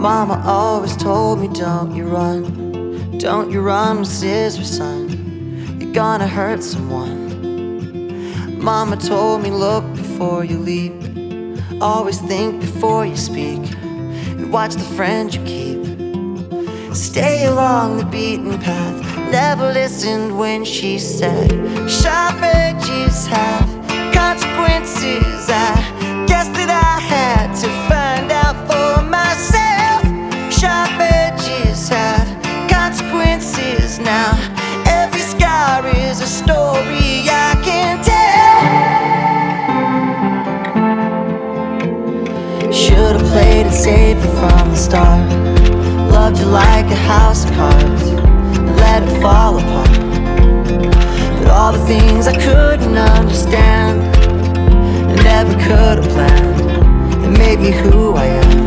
Mama always told me, don't you run, don't you run with scissors, son. You're gonna hurt someone. Mama told me, look before you leap, always think before you speak, and watch the friend you keep. Stay along the beaten path. Never listened when she said, Sharp it safe from the start. Loved you like a house of cards and let it fall apart. But all the things I couldn't understand and never could have planned that made me who I am.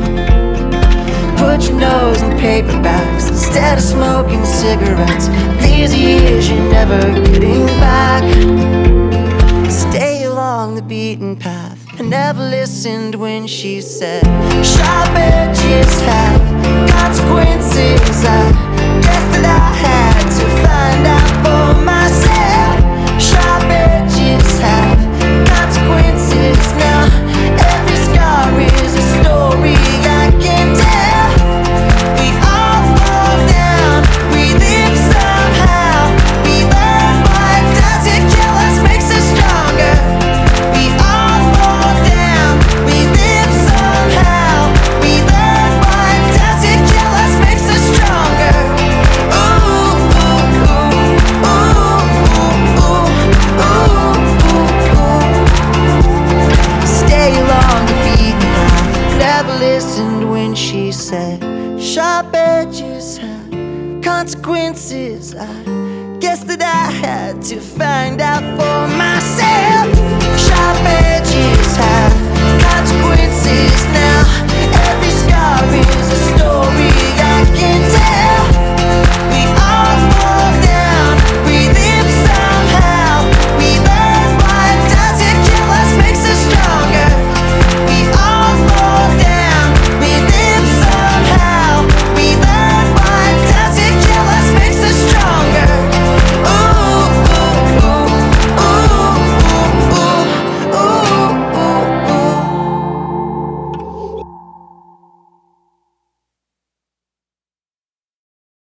Put your nose in paperbacks instead of smoking cigarettes. These years you're never getting back. Listened when she said, Sharp edges have consequences. I Never listened when she said, Sharp edges have consequences. I guess that I had to find out for myself.